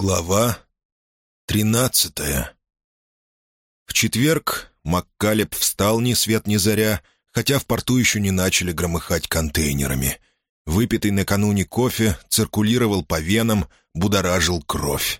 Глава тринадцатая В четверг Маккалеб встал ни свет ни заря, хотя в порту еще не начали громыхать контейнерами. Выпитый накануне кофе циркулировал по венам, будоражил кровь.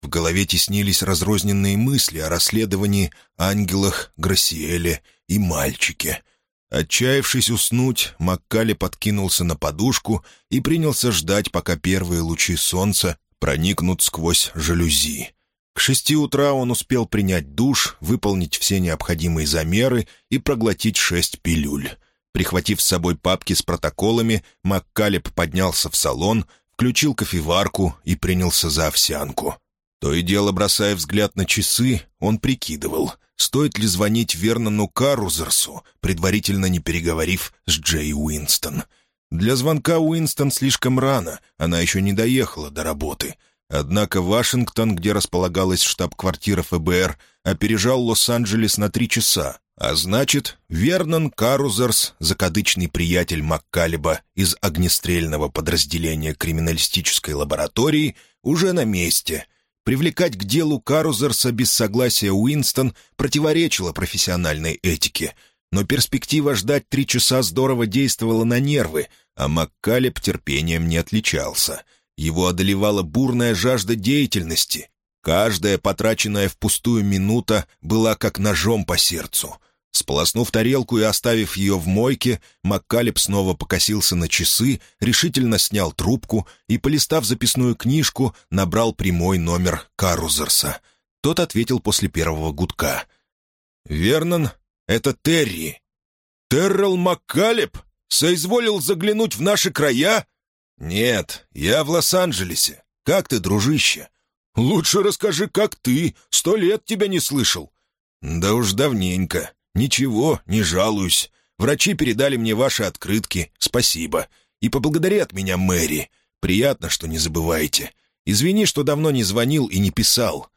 В голове теснились разрозненные мысли о расследовании, ангелах, Грасиэле и мальчике. Отчаявшись уснуть, Маккале подкинулся на подушку и принялся ждать, пока первые лучи солнца проникнут сквозь жалюзи. К шести утра он успел принять душ, выполнить все необходимые замеры и проглотить шесть пилюль. Прихватив с собой папки с протоколами, Маккалеб поднялся в салон, включил кофеварку и принялся за овсянку. То и дело, бросая взгляд на часы, он прикидывал, стоит ли звонить Вернону Карузерсу, предварительно не переговорив с Джей Уинстон — для звонка Уинстон слишком рано, она еще не доехала до работы. Однако Вашингтон, где располагалась штаб-квартира ФБР, опережал Лос-Анджелес на три часа. А значит, Вернон Карузерс, закадычный приятель Маккалеба из огнестрельного подразделения криминалистической лаборатории, уже на месте. Привлекать к делу Карузерса без согласия Уинстон противоречило профессиональной этике — но перспектива ждать три часа здорово действовала на нервы, а Маккалеб терпением не отличался. Его одолевала бурная жажда деятельности. Каждая потраченная впустую минута была как ножом по сердцу. Сполоснув тарелку и оставив ее в мойке, Маккалеб снова покосился на часы, решительно снял трубку и, полистав записную книжку, набрал прямой номер Карузерса. Тот ответил после первого гудка. «Вернон, это Терри. Террел Маккалеб соизволил заглянуть в наши края? Нет, я в Лос-Анджелесе. Как ты, дружище? Лучше расскажи, как ты. Сто лет тебя не слышал. Да уж давненько. Ничего, не жалуюсь. Врачи передали мне ваши открытки. Спасибо. И поблагодари от меня Мэри. Приятно, что не забываете. Извини, что давно не звонил и не писал.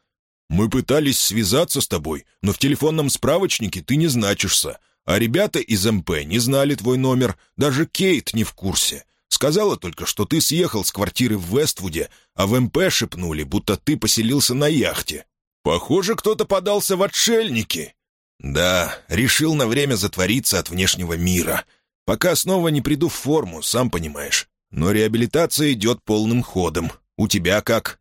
Мы пытались связаться с тобой, но в телефонном справочнике ты не значишься. А ребята из МП не знали твой номер, даже Кейт не в курсе. Сказала только, что ты съехал с квартиры в Вествуде, а в МП шепнули, будто ты поселился на яхте. Похоже, кто-то подался в отшельники. Да, решил на время затвориться от внешнего мира. Пока снова не приду в форму, сам понимаешь. Но реабилитация идет полным ходом. У тебя как?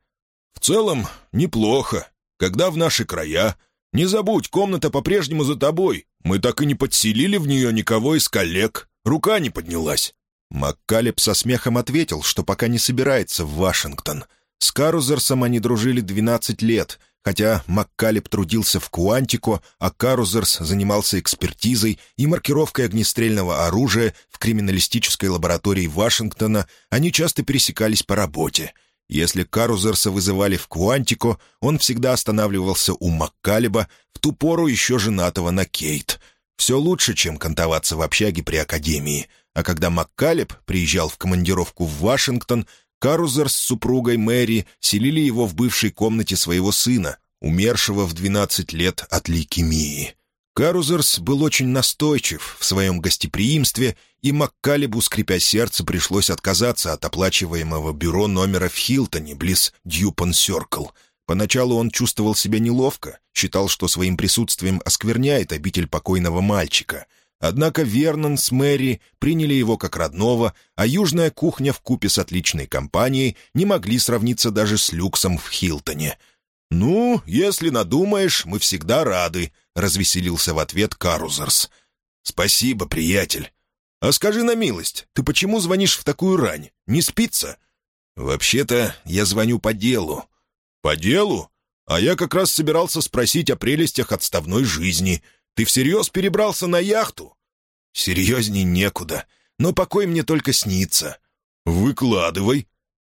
В целом, неплохо когда в наши края. Не забудь, комната по-прежнему за тобой. Мы так и не подселили в нее никого из коллег. Рука не поднялась». Маккалеб со смехом ответил, что пока не собирается в Вашингтон. С Карузерсом они дружили 12 лет, хотя Маккалеб трудился в Куантико, а Карузерс занимался экспертизой и маркировкой огнестрельного оружия в криминалистической лаборатории Вашингтона, они часто пересекались по работе — если Карузерса вызывали в Куантико, он всегда останавливался у Маккалеба, в ту пору еще женатого на Кейт. Все лучше, чем кантоваться в общаге при Академии. А когда Маккалеб приезжал в командировку в Вашингтон, Карузер с супругой Мэри селили его в бывшей комнате своего сына, умершего в 12 лет от лейкемии. Карузерс был очень настойчив в своем гостеприимстве, и Маккалебу, скрипя сердце, пришлось отказаться от оплачиваемого бюро номера в Хилтоне, близ Дьюпон-Сёркл. Поначалу он чувствовал себя неловко, считал, что своим присутствием оскверняет обитель покойного мальчика. Однако Вернон с Мэри приняли его как родного, а южная кухня в купе с отличной компанией не могли сравниться даже с люксом в Хилтоне — «Ну, если надумаешь, мы всегда рады», — развеселился в ответ Карузерс. «Спасибо, приятель. А скажи на милость, ты почему звонишь в такую рань? Не спится?» «Вообще-то я звоню по делу». «По делу? А я как раз собирался спросить о прелестях отставной жизни. Ты всерьез перебрался на яхту?» «Серьезней некуда, но покой мне только снится». «Выкладывай»,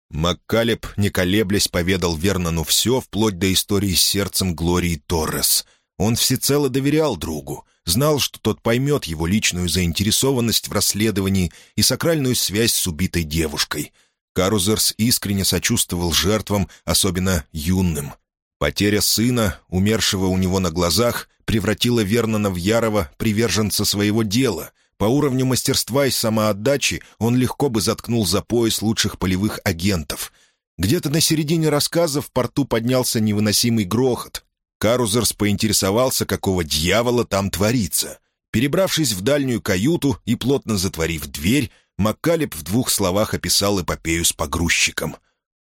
Маккалеб, не колеблясь, поведал Вернону все, вплоть до истории с сердцем Глории Торрес. Он всецело доверял другу, знал, что тот поймет его личную заинтересованность в расследовании и сакральную связь с убитой девушкой. Карузерс искренне сочувствовал жертвам, особенно юным. Потеря сына, умершего у него на глазах, превратила Вернона в ярого приверженца своего дела — по уровню мастерства и самоотдачи он легко бы заткнул за пояс лучших полевых агентов. Где-то на середине рассказа в порту поднялся невыносимый грохот. Карузерс поинтересовался, какого дьявола там творится. Перебравшись в дальнюю каюту и плотно затворив дверь, Маккалеб в двух словах описал эпопею с погрузчиком.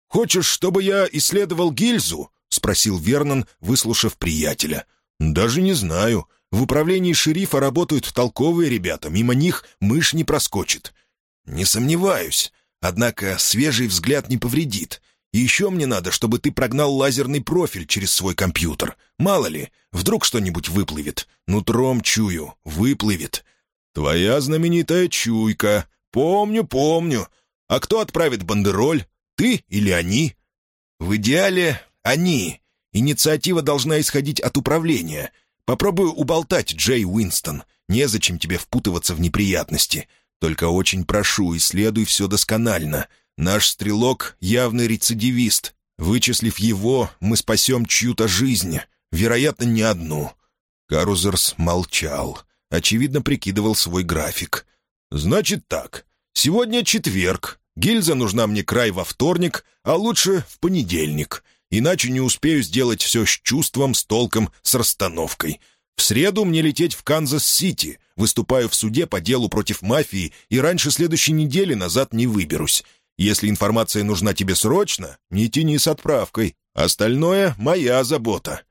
«Хочешь, чтобы я исследовал гильзу?» — спросил Вернон, выслушав приятеля. «Даже не знаю. В управлении шерифа работают толковые ребята, мимо них мышь не проскочит». «Не сомневаюсь. Однако свежий взгляд не повредит. И еще мне надо, чтобы ты прогнал лазерный профиль через свой компьютер. Мало ли, вдруг что-нибудь выплывет. Нутром чую, выплывет». «Твоя знаменитая чуйка. Помню, помню. А кто отправит бандероль? Ты или они?» «В идеале они. Инициатива должна исходить от управления. Попробую уболтать, Джей Уинстон. Незачем тебе впутываться в неприятности. Только очень прошу, исследуй все досконально. Наш стрелок — явный рецидивист. Вычислив его, мы спасем чью-то жизнь. Вероятно, не одну». Карузерс молчал. Очевидно, прикидывал свой график. «Значит так. Сегодня четверг. Гильза нужна мне край во вторник, а лучше в понедельник. Иначе не успею сделать все с чувством, с толком, с расстановкой. В среду мне лететь в Канзас-Сити. Выступаю в суде по делу против мафии, и раньше следующей недели назад не выберусь. Если информация нужна тебе срочно, не тяни с отправкой. Остальное — моя забота.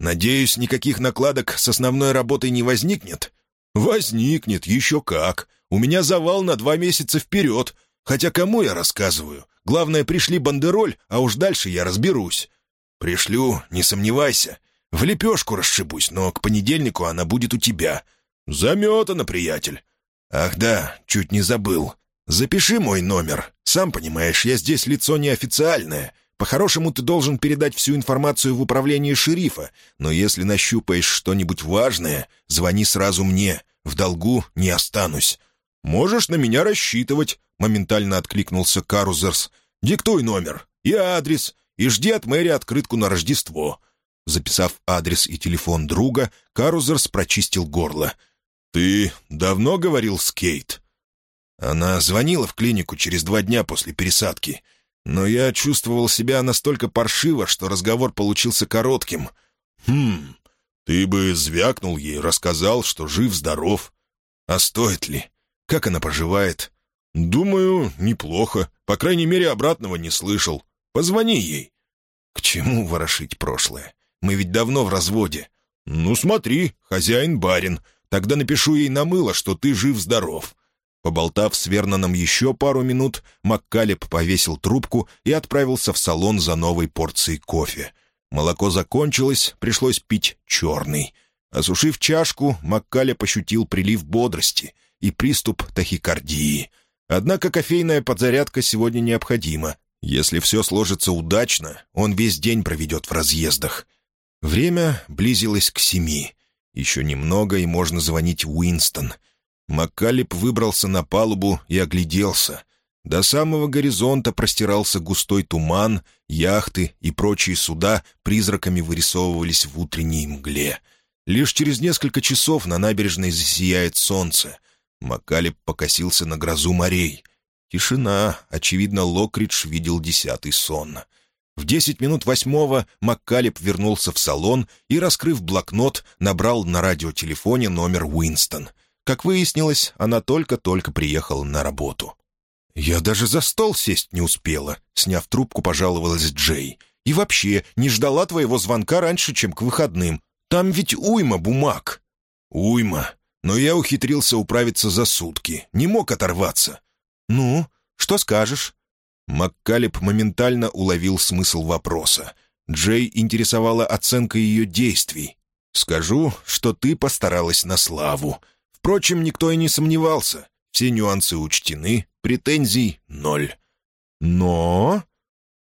Надеюсь, никаких накладок с основной работой не возникнет? Возникнет, еще как. У меня завал на два месяца вперед. Хотя кому я рассказываю? Главное, пришли бандероль, а уж дальше я разберусь. Пришлю, не сомневайся. В лепешку расшибусь, но к понедельнику она будет у тебя. Заметано, приятель. Ах да, чуть не забыл. Запиши мой номер. Сам понимаешь, я здесь лицо неофициальное. По-хорошему, ты должен передать всю информацию в управление шерифа, но если нащупаешь что-нибудь важное, звони сразу мне. В долгу не останусь. Можешь на меня рассчитывать моментально откликнулся Карузерс. «Диктуй номер и адрес, и жди от Мэри открытку на Рождество». Записав адрес и телефон друга, Карузерс прочистил горло. «Ты давно говорил с Кейт?» Она звонила в клинику через два дня после пересадки, но я чувствовал себя настолько паршиво, что разговор получился коротким. «Хм, ты бы звякнул ей, рассказал, что жив-здоров. А стоит ли? Как она поживает? «Думаю, неплохо. По крайней мере, обратного не слышал. Позвони ей». «К чему ворошить прошлое? Мы ведь давно в разводе». «Ну, смотри, хозяин-барин. Тогда напишу ей на мыло, что ты жив-здоров». Поболтав с Верноном еще пару минут, Маккалеб повесил трубку и отправился в салон за новой порцией кофе. Молоко закончилось, пришлось пить черный. Осушив чашку, Маккалеб ощутил прилив бодрости и приступ тахикардии — Однако кофейная подзарядка сегодня необходима. Если все сложится удачно, он весь день проведет в разъездах. Время близилось к семи. Еще немного, и можно звонить Уинстон. Маккалеб выбрался на палубу и огляделся. До самого горизонта простирался густой туман, яхты и прочие суда призраками вырисовывались в утренней мгле. Лишь через несколько часов на набережной засияет солнце — Макалеб покосился на грозу морей. Тишина. Очевидно, Локридж видел десятый сон. В десять минут восьмого Маккалеб вернулся в салон и, раскрыв блокнот, набрал на радиотелефоне номер Уинстон. Как выяснилось, она только-только приехала на работу. «Я даже за стол сесть не успела», — сняв трубку, пожаловалась Джей. «И вообще, не ждала твоего звонка раньше, чем к выходным. Там ведь уйма бумаг». «Уйма но я ухитрился управиться за сутки, не мог оторваться. «Ну, что скажешь?» Маккалеб моментально уловил смысл вопроса. Джей интересовала оценка ее действий. «Скажу, что ты постаралась на славу. Впрочем, никто и не сомневался. Все нюансы учтены, претензий — ноль. Но...»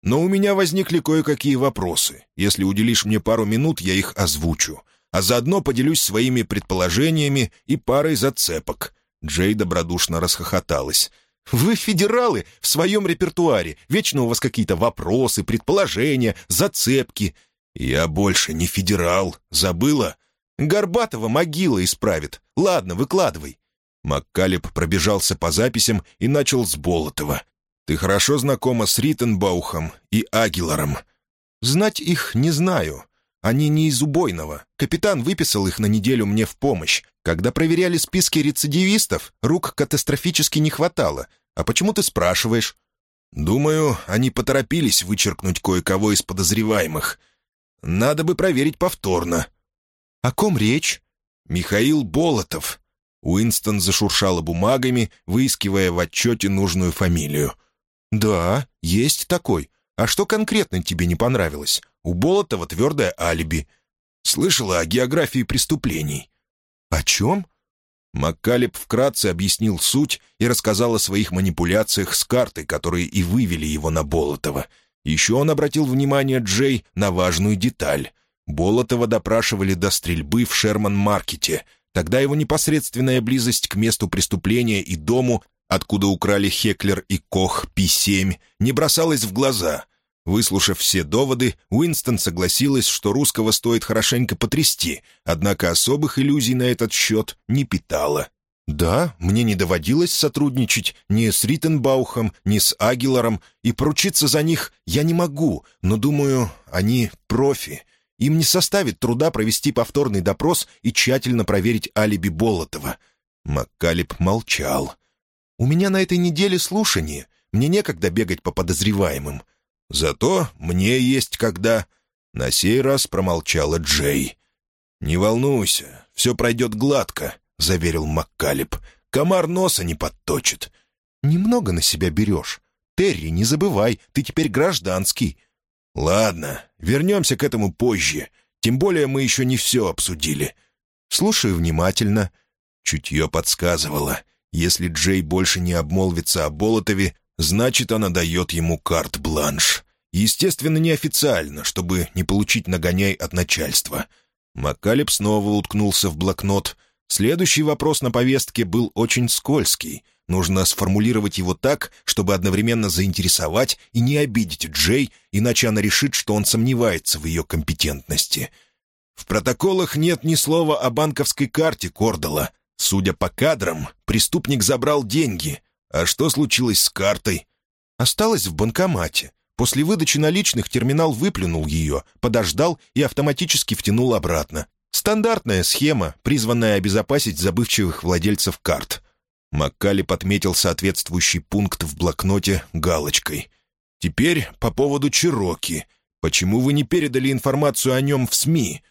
«Но у меня возникли кое-какие вопросы. Если уделишь мне пару минут, я их озвучу а заодно поделюсь своими предположениями и парой зацепок». Джей добродушно расхохоталась. «Вы федералы в своем репертуаре. Вечно у вас какие-то вопросы, предположения, зацепки». «Я больше не федерал. Забыла?» «Горбатова могила исправит. Ладно, выкладывай». Маккалеб пробежался по записям и начал с Болотова. Ты хорошо знакома с Риттенбаухом и Агиларом?» «Знать их не знаю. Они не из убойного. Капитан выписал их на неделю мне в помощь. Когда проверяли списки рецидивистов, рук катастрофически не хватало. А почему ты спрашиваешь?» «Думаю, они поторопились вычеркнуть кое-кого из подозреваемых. Надо бы проверить повторно». «О ком речь?» «Михаил Болотов». Уинстон зашуршала бумагами, выискивая в отчете нужную фамилию. «Да, есть такой. А что конкретно тебе не понравилось? У Болотова твердое алиби». «Слышала о географии преступлений». «О чем?» Маккалеб вкратце объяснил суть и рассказал о своих манипуляциях с картой, которые и вывели его на Болотова. Еще он обратил внимание Джей на важную деталь. Болотова допрашивали до стрельбы в Шерман-маркете. Тогда его непосредственная близость к месту преступления и дому, откуда украли Хеклер и Кох Пи-7, не бросалась в глаза. Выслушав все доводы, Уинстон согласилась, что русского стоит хорошенько потрясти, однако особых иллюзий на этот счет не питала. «Да, мне не доводилось сотрудничать ни с Риттенбаухом, ни с Агиларом, и поручиться за них я не могу, но, думаю, они профи. Им не составит труда провести повторный допрос и тщательно проверить алиби Болотова». Маккалеб молчал. «У меня на этой неделе слушание. Мне некогда бегать по подозреваемым. Зато мне есть когда...» На сей раз промолчала Джей. «Не волнуйся, все пройдет гладко», — заверил Маккалеб. «Комар носа не подточит». «Немного на себя берешь. Терри, не забывай, ты теперь гражданский». «Ладно, вернемся к этому позже. Тем более мы еще не все обсудили». «Слушаю внимательно». Чутье подсказывало. Если Джей больше не обмолвится о Болотове, значит, она дает ему карт-бланш. Естественно, неофициально, чтобы не получить нагоняй от начальства. Маккалеб снова уткнулся в блокнот. Следующий вопрос на повестке был очень скользкий. Нужно сформулировать его так, чтобы одновременно заинтересовать и не обидеть Джей, иначе она решит, что он сомневается в ее компетентности. В протоколах нет ни слова о банковской карте Кордала. Судя по кадрам, преступник забрал деньги. А что случилось с картой? Осталось в банкомате. После выдачи наличных терминал выплюнул ее, подождал и автоматически втянул обратно. Стандартная схема, призванная обезопасить забывчивых владельцев карт. Маккали подметил соответствующий пункт в блокноте галочкой. «Теперь по поводу Чироки. Почему вы не передали информацию о нем в СМИ?»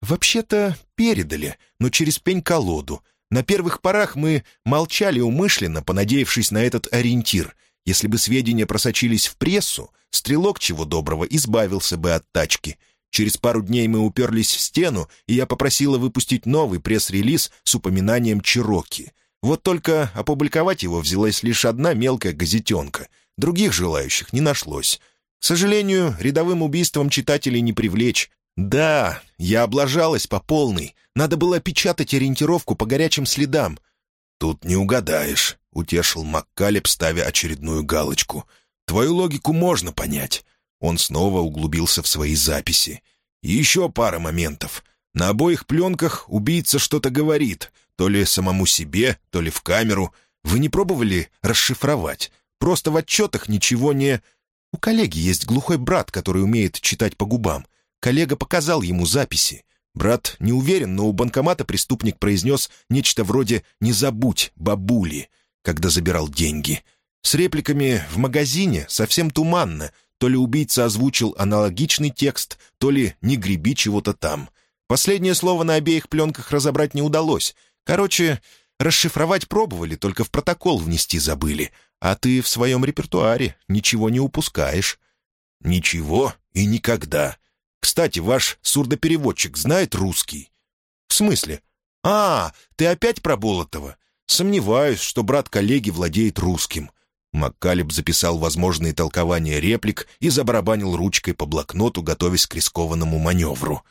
«Вообще-то передали, но через пень-колоду. На первых порах мы молчали умышленно, понадеявшись на этот ориентир. Если бы сведения просочились в прессу, стрелок чего доброго избавился бы от тачки. Через пару дней мы уперлись в стену, и я попросила выпустить новый пресс-релиз с упоминанием Чироки. Вот только опубликовать его взялась лишь одна мелкая газетенка. Других желающих не нашлось. К сожалению, рядовым убийством читателей не привлечь. Да, я облажалась по полной. Надо было печатать ориентировку по горячим следам. «Тут не угадаешь», — утешил Маккалеб, ставя очередную галочку. «Твою логику можно понять». Он снова углубился в свои записи. Еще пара моментов. На обоих пленках убийца что-то говорит, то ли самому себе, то ли в камеру. Вы не пробовали расшифровать? Просто в отчетах ничего не... У коллеги есть глухой брат, который умеет читать по губам. Коллега показал ему записи. Брат не уверен, но у банкомата преступник произнес нечто вроде «не забудь, бабули», когда забирал деньги. С репликами в магазине совсем туманно. То ли убийца озвучил аналогичный текст, то ли «не греби чего-то там». Последнее слово на обеих пленках разобрать не удалось. Короче, расшифровать пробовали, только в протокол внести забыли. А ты в своем репертуаре ничего не упускаешь. Ничего и никогда. Кстати, ваш сурдопереводчик знает русский?» «В смысле?» «А, ты опять про Болотова?» «Сомневаюсь, что брат коллеги владеет русским». Маккалеб записал возможные толкования реплик и забарабанил ручкой по блокноту, готовясь к рискованному маневру.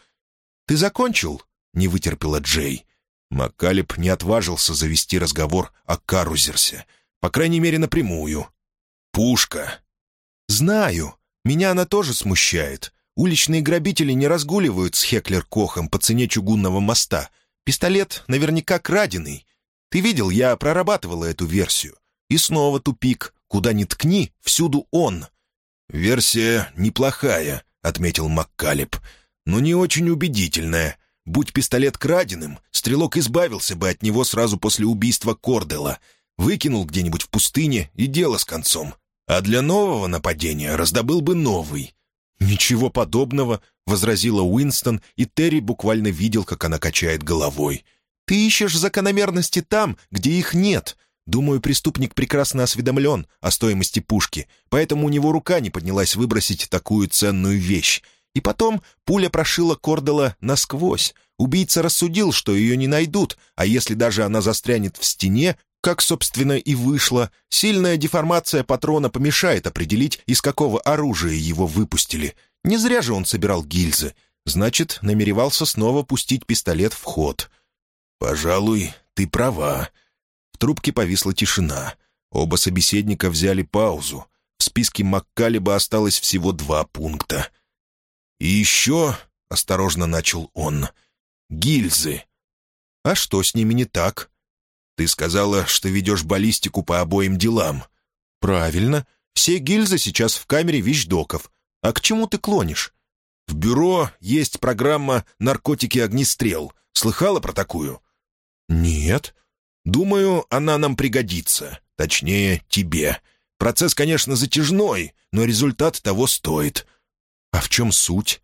«Ты закончил?» — не вытерпела Джей. Маккалеб не отважился завести разговор о Карузерсе. По крайней мере, напрямую. «Пушка». «Знаю. Меня она тоже смущает. Уличные грабители не разгуливают с Хеклер-Кохом по цене чугунного моста. Пистолет наверняка краденый. Ты видел, я прорабатывала эту версию. И снова тупик. куда ни ткни, всюду он». «Версия неплохая», — отметил Маккалеб, — «но не очень убедительная. Будь пистолет краденым, стрелок избавился бы от него сразу после убийства Кордела, выкинул где-нибудь в пустыне и дело с концом. А для нового нападения раздобыл бы новый». «Ничего подобного», — возразила Уинстон, и Терри буквально видел, как она качает головой. «Ты ищешь закономерности там, где их нет. Думаю, преступник прекрасно осведомлен о стоимости пушки, поэтому у него рука не поднялась выбросить такую ценную вещь. И потом пуля прошила Кордела насквозь. Убийца рассудил, что ее не найдут, а если даже она застрянет в стене, как, собственно, и вышло, сильная деформация патрона помешает определить, из какого оружия его выпустили. Не зря же он собирал гильзы. Значит, намеревался снова пустить пистолет в ход. «Пожалуй, ты права», в трубке повисла тишина. Оба собеседника взяли паузу. В списке Маккалеба осталось всего два пункта. «И еще...» — осторожно начал он. «Гильзы». «А что с ними не так?» «Ты сказала, что ведешь баллистику по обоим делам». «Правильно. Все гильзы сейчас в камере вещдоков. А к чему ты клонишь?» «В бюро есть программа «Наркотики-огнестрел». Слыхала про такую?» «Нет. Думаю, она нам пригодится. Точнее, тебе. Процесс, конечно, затяжной, но результат того стоит». «А в чем суть?»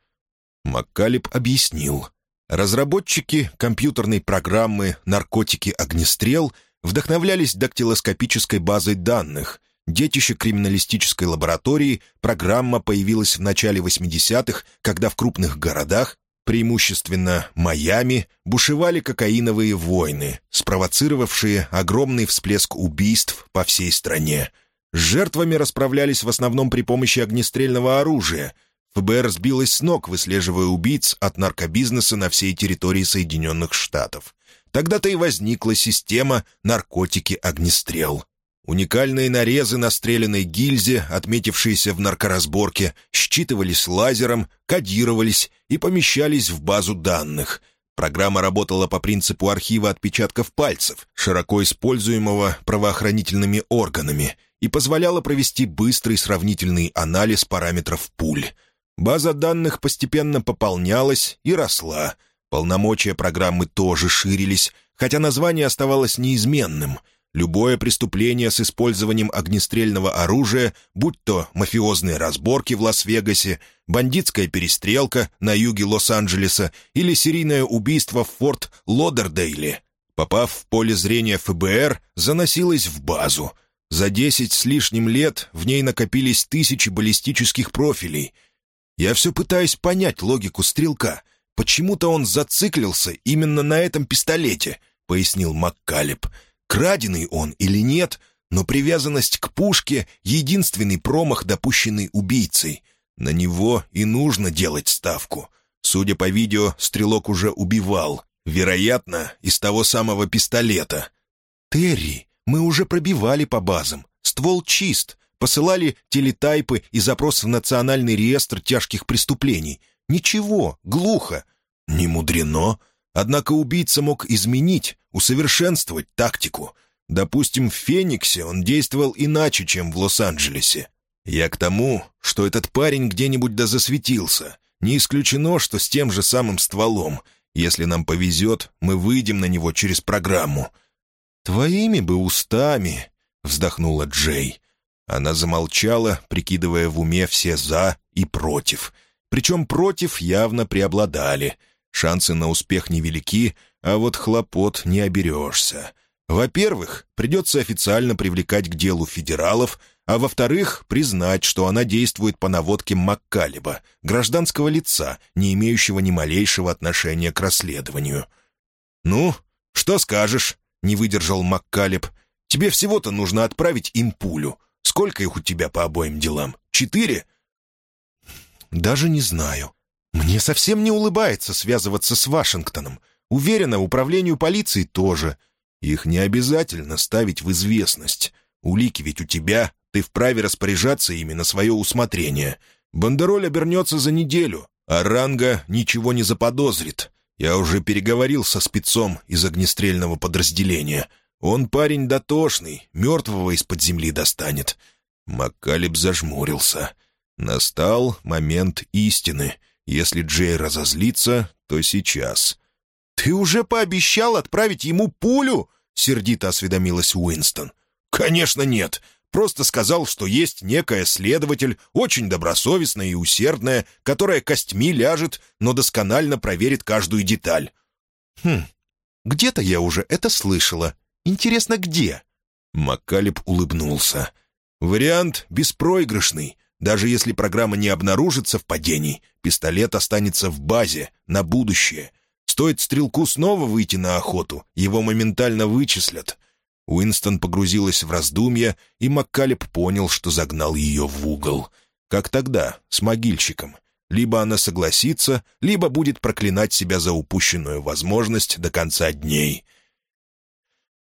Маккалеб объяснил. Разработчики компьютерной программы «Наркотики Огнестрел» вдохновлялись дактилоскопической базой данных. Детище криминалистической лаборатории программа появилась в начале 80-х, когда в крупных городах преимущественно Майами, бушевали кокаиновые войны, спровоцировавшие огромный всплеск убийств по всей стране. С жертвами расправлялись в основном при помощи огнестрельного оружия. ФБР сбилось с ног, выслеживая убийц от наркобизнеса на всей территории Соединенных Штатов. Тогда-то и возникла система «Наркотики-огнестрел». Уникальные нарезы на стрелянной гильзе, отметившиеся в наркоразборке, считывались лазером, кодировались и помещались в базу данных. Программа работала по принципу архива отпечатков пальцев, широко используемого правоохранительными органами, и позволяла провести быстрый сравнительный анализ параметров пуль. База данных постепенно пополнялась и росла. Полномочия программы тоже ширились, хотя название оставалось неизменным — Любое преступление с использованием огнестрельного оружия, будь то мафиозные разборки в Лас-Вегасе, бандитская перестрелка на юге Лос-Анджелеса или серийное убийство в форт Лодердейле, попав в поле зрения ФБР, заносилось в базу. За десять с лишним лет в ней накопились тысячи баллистических профилей. Я все пытаюсь понять логику стрелка. Почему-то он зациклился именно на этом пистолете, — пояснил Маккалеб. — Краденый он или нет, но привязанность к пушке — единственный промах, допущенный убийцей. На него и нужно делать ставку. Судя по видео, стрелок уже убивал. Вероятно, из того самого пистолета. «Терри, мы уже пробивали по базам. Ствол чист. Посылали телетайпы и запрос в Национальный реестр тяжких преступлений. Ничего, глухо». «Не мудрено. Однако убийца мог изменить, усовершенствовать тактику. Допустим, в «Фениксе» он действовал иначе, чем в Лос-Анджелесе. Я к тому, что этот парень где-нибудь да засветился. Не исключено, что с тем же самым стволом. Если нам повезет, мы выйдем на него через программу». «Твоими бы устами», — вздохнула Джей. Она замолчала, прикидывая в уме все «за» и «против». Причем «против» явно преобладали — Шансы на успех невелики, а вот хлопот не оберешься. Во-первых, придется официально привлекать к делу федералов, а во-вторых, признать, что она действует по наводке Маккалеба, гражданского лица, не имеющего ни малейшего отношения к расследованию. «Ну, что скажешь?» — не выдержал Маккалеб. «Тебе всего-то нужно отправить им пулю. Сколько их у тебя по обоим делам? Четыре?» «Даже не знаю», «Мне совсем не улыбается связываться с Вашингтоном. Уверена, управлению полиции тоже. Их не обязательно ставить в известность. Улики ведь у тебя, ты вправе распоряжаться ими на свое усмотрение. Бандероль обернется за неделю, а Ранга ничего не заподозрит. Я уже переговорил со спецом из огнестрельного подразделения. Он парень дотошный, мертвого из-под земли достанет. Маккалеб зажмурился. Настал момент истины. Если Джей разозлится, то сейчас. «Ты уже пообещал отправить ему пулю?» — сердито осведомилась Уинстон. «Конечно нет. Просто сказал, что есть некая следователь, очень добросовестная и усердная, которая костьми ляжет, но досконально проверит каждую деталь». «Хм, где-то я уже это слышала. Интересно, где?» Маккалеб улыбнулся. «Вариант беспроигрышный. Даже если программа не обнаружит совпадений, пистолет останется в базе, на будущее. Стоит стрелку снова выйти на охоту, его моментально вычислят. Уинстон погрузилась в раздумья, и Маккалеб понял, что загнал ее в угол. Как тогда, с могильщиком. Либо она согласится, либо будет проклинать себя за упущенную возможность до конца дней.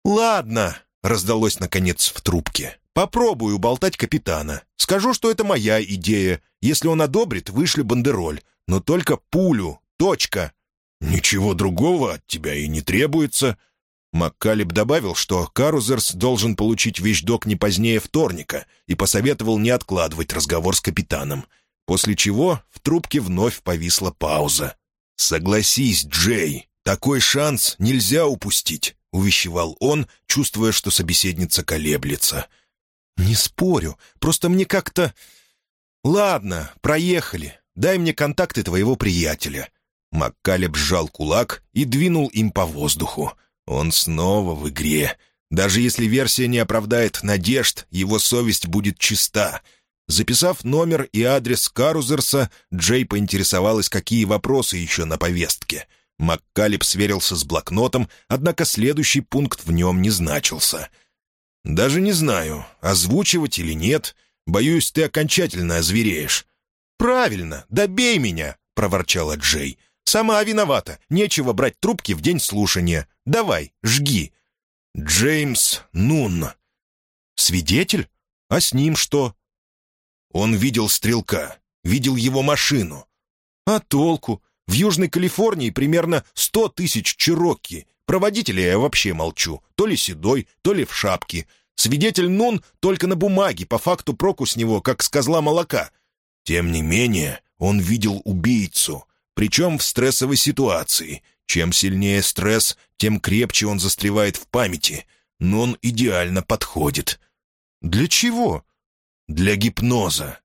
«Ладно», — раздалось наконец в трубке. «Попробую болтать капитана. Скажу, что это моя идея. Если он одобрит, вышлю бандероль. Но только пулю. Точка». «Ничего другого от тебя и не требуется», Маккалеб добавил, что Карузерс должен получить вещдок не позднее вторника и посоветовал не откладывать разговор с капитаном, после чего в трубке вновь повисла пауза. «Согласись, Джей, такой шанс нельзя упустить», — увещевал он, чувствуя, что собеседница колеблется. «Не спорю, просто мне как-то...» «Ладно, проехали. Дай мне контакты твоего приятеля». Маккалеб сжал кулак и двинул им по воздуху. Он снова в игре. Даже если версия не оправдает надежд, его совесть будет чиста. Записав номер и адрес Карузерса, Джей поинтересовалась, какие вопросы еще на повестке. Маккалеб сверился с блокнотом, однако следующий пункт в нем не значился. «Даже не знаю, озвучивать или нет. Боюсь, ты окончательно озвереешь». «Правильно, добей меня!» — проворчала Джей. «Сама виновата. Нечего брать трубки в день слушания. Давай, жги». «Джеймс Нунн». «Свидетель? А с ним что?» «Он видел стрелка, видел его машину». «А толку? В Южной Калифорнии примерно сто тысяч черокки. Про водителя я вообще молчу. То ли седой, то ли в шапке. Свидетель Нун только на бумаге, по факту проку с него, как с козла молока». «Тем не менее, он видел убийцу, причем в стрессовой ситуации. Чем сильнее стресс, тем крепче он застревает в памяти. Но он идеально подходит. Для чего? Для гипноза.